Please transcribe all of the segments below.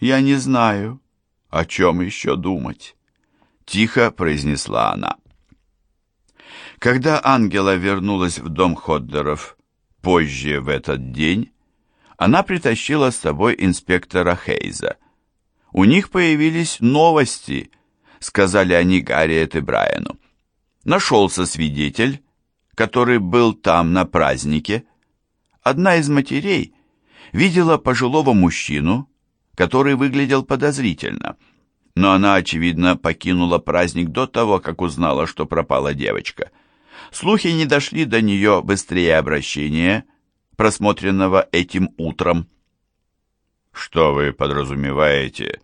«Я не знаю, о чем еще думать», — тихо произнесла она. Когда Ангела вернулась в дом Ходдеров позже в этот день, она притащила с собой инспектора Хейза. «У них появились новости», — сказали они Гарриет и Брайану. Нашелся свидетель, который был там на празднике. Одна из матерей видела пожилого мужчину, который выглядел подозрительно, но она, очевидно, покинула праздник до того, как узнала, что пропала девочка. Слухи не дошли до нее быстрее обращения, просмотренного этим утром. «Что вы подразумеваете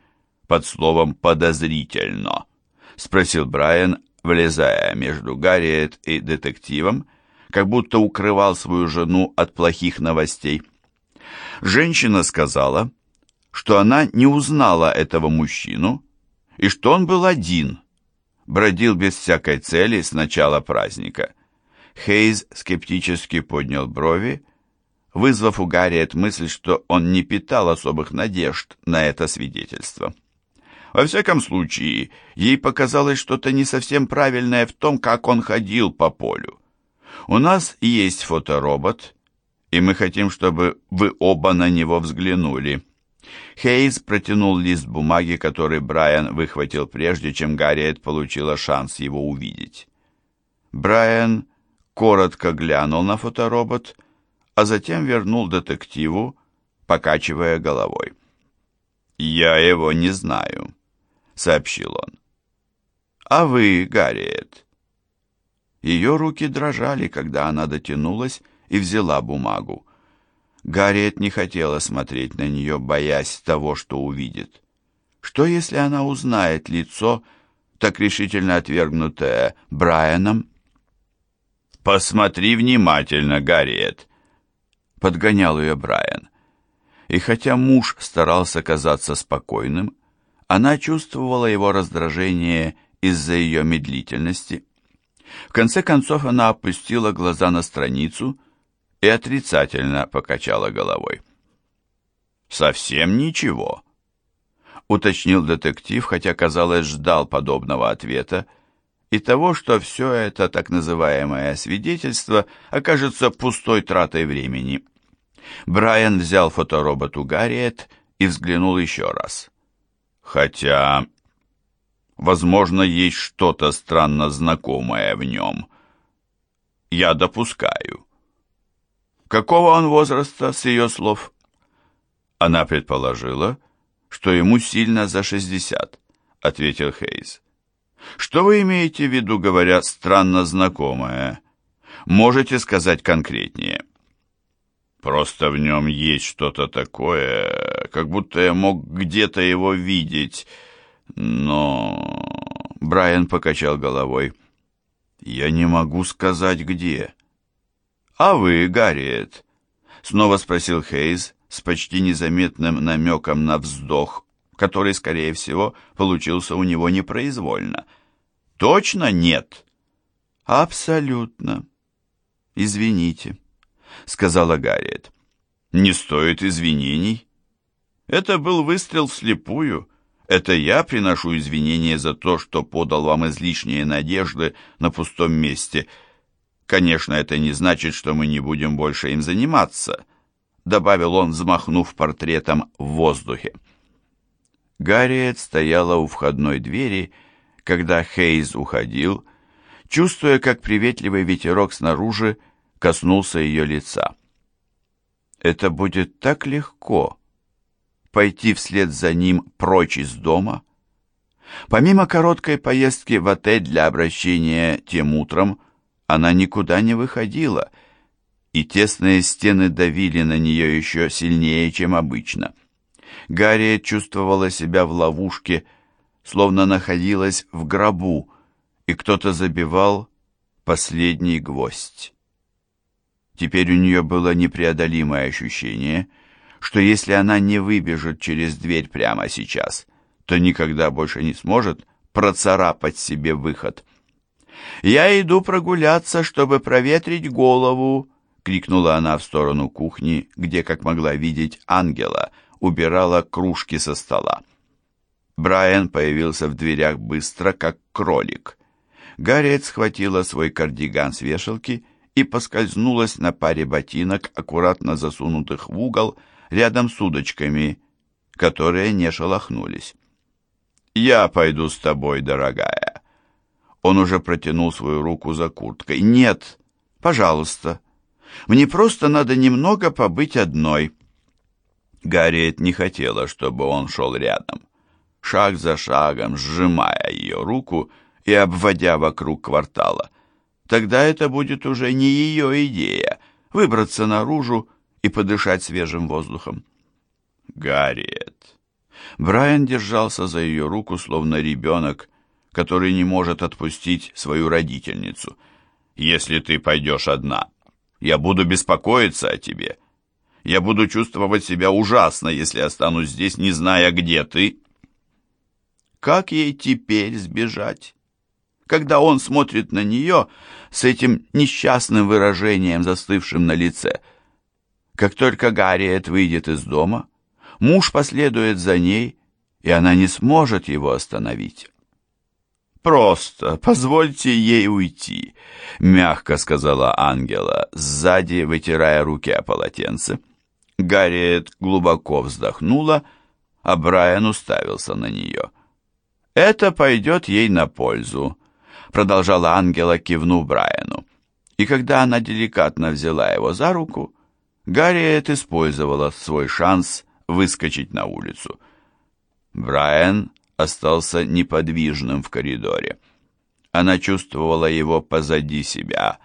под словом «подозрительно»?» — спросил Брайан, влезая между Гарриет и детективом, как будто укрывал свою жену от плохих новостей. Женщина сказала, что она не узнала этого мужчину и что он был один, бродил без всякой цели с начала праздника. Хейз скептически поднял брови, вызвав у Гарриет мысль, что он не питал особых надежд на это свидетельство. Во всяком случае, ей показалось что-то не совсем правильное в том, как он ходил по полю. У нас есть фоторобот, и мы хотим, чтобы вы оба на него взглянули. Хейз протянул лист бумаги, который Брайан выхватил прежде, чем Гарриет получила шанс его увидеть. Брайан коротко глянул на фоторобот, а затем вернул детективу, покачивая головой. «Я его не знаю», — сообщил он. «А вы, Гарриет?» Ее руки дрожали, когда она дотянулась и взяла бумагу. Гарриет не хотела смотреть на нее, боясь того, что увидит. Что, если она узнает лицо, так решительно отвергнутое Брайаном? «Посмотри внимательно, Гарриет!» — подгонял ее Брайан. И хотя муж старался казаться спокойным, она чувствовала его раздражение из-за ее медлительности. В конце концов она опустила глаза на страницу и отрицательно покачала головой. «Совсем ничего», — уточнил детектив, хотя, казалось, ждал подобного ответа, и того, что все это так называемое свидетельство окажется пустой тратой времени. Брайан взял фоторобот у Гарриет и взглянул еще раз. Хотя, возможно, есть что-то странно знакомое в нем. Я допускаю. Какого он возраста, с ее слов? Она предположила, что ему сильно за шестьдесят, ответил Хейз. Что вы имеете в виду, говоря «странно знакомое»? Можете сказать конкретнее? Просто в нем есть что-то такое, как будто я мог где-то его видеть, но... Брайан покачал головой. Я не могу сказать, где. А вы, Гарриет? Снова спросил Хейз с почти незаметным намеком на вздох, который, скорее всего, получился у него непроизвольно. Точно нет? Абсолютно. Извините, сказала Гарриет. Не стоит извинений. Это был выстрел вслепую. Это я приношу извинения за то, что подал вам излишние надежды на пустом месте. Конечно, это не значит, что мы не будем больше им заниматься, добавил он, взмахнув портретом в воздухе. Гарриет стояла у входной двери когда Хейз уходил, чувствуя, как приветливый ветерок снаружи коснулся ее лица. Это будет так легко пойти вслед за ним прочь из дома. Помимо короткой поездки в отель для обращения тем утром, она никуда не выходила, и тесные стены давили на нее еще сильнее, чем обычно. Гарри чувствовала себя в ловушке, словно находилась в гробу, и кто-то забивал последний гвоздь. Теперь у нее было непреодолимое ощущение, что если она не выбежит через дверь прямо сейчас, то никогда больше не сможет процарапать себе выход. «Я иду прогуляться, чтобы проветрить голову», — крикнула она в сторону кухни, где, как могла видеть, ангела убирала кружки со стола. Брайан появился в дверях быстро, как кролик. Гарриет схватила свой кардиган с вешалки и поскользнулась на паре ботинок, аккуратно засунутых в угол, рядом с удочками, которые не шелохнулись. «Я пойду с тобой, дорогая». Он уже протянул свою руку за курткой. «Нет, пожалуйста. Мне просто надо немного побыть одной». Гарриет не хотела, чтобы он шел рядом. Шаг за шагом, сжимая ее руку и обводя вокруг квартала. Тогда это будет уже не ее идея — выбраться наружу и подышать свежим воздухом. Гарриет. Брайан держался за ее руку, словно ребенок, который не может отпустить свою родительницу. «Если ты пойдешь одна, я буду беспокоиться о тебе. Я буду чувствовать себя ужасно, если останусь здесь, не зная, где ты». Как ей теперь сбежать? Когда он смотрит на нее с этим несчастным выражением, застывшим на лице. Как только Гарриет выйдет из дома, муж последует за ней, и она не сможет его остановить. «Просто позвольте ей уйти», — мягко сказала Ангела, сзади вытирая руки о полотенце. Гарриет глубоко вздохнула, а Брайан уставился на нее. «Это пойдет ей на пользу», — продолжала Ангела, кивнув Брайану. И когда она деликатно взяла его за руку, Гарриет использовала свой шанс выскочить на улицу. Брайан остался неподвижным в коридоре. Она чувствовала его позади себя,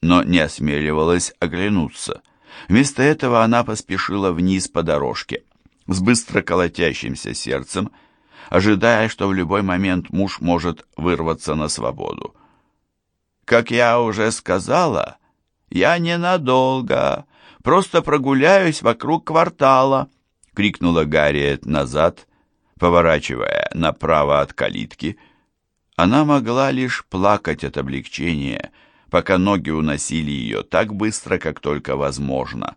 но не осмеливалась оглянуться. Вместо этого она поспешила вниз по дорожке, с быстро колотящимся сердцем, ожидая, что в любой момент муж может вырваться на свободу. «Как я уже сказала, я ненадолго, просто прогуляюсь вокруг квартала», — крикнула Гарриет назад, поворачивая направо от калитки. Она могла лишь плакать от облегчения, пока ноги уносили ее так быстро, как только возможно,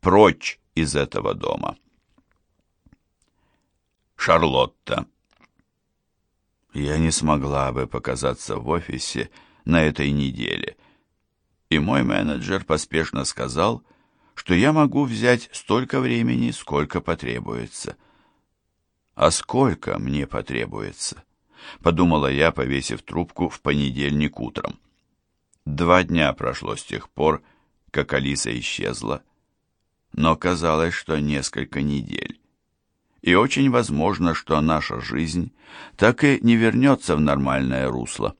прочь из этого дома. Шарлотта я не смогла бы показаться в офисе на этой неделе. И мой менеджер поспешно сказал, что я могу взять столько времени, сколько потребуется. А сколько мне потребуется? Подумала я, повесив трубку в понедельник утром. Два дня прошло с тех пор, как Алиса исчезла, но казалось, что несколько недель и очень возможно, что наша жизнь так и не вернется в нормальное русло.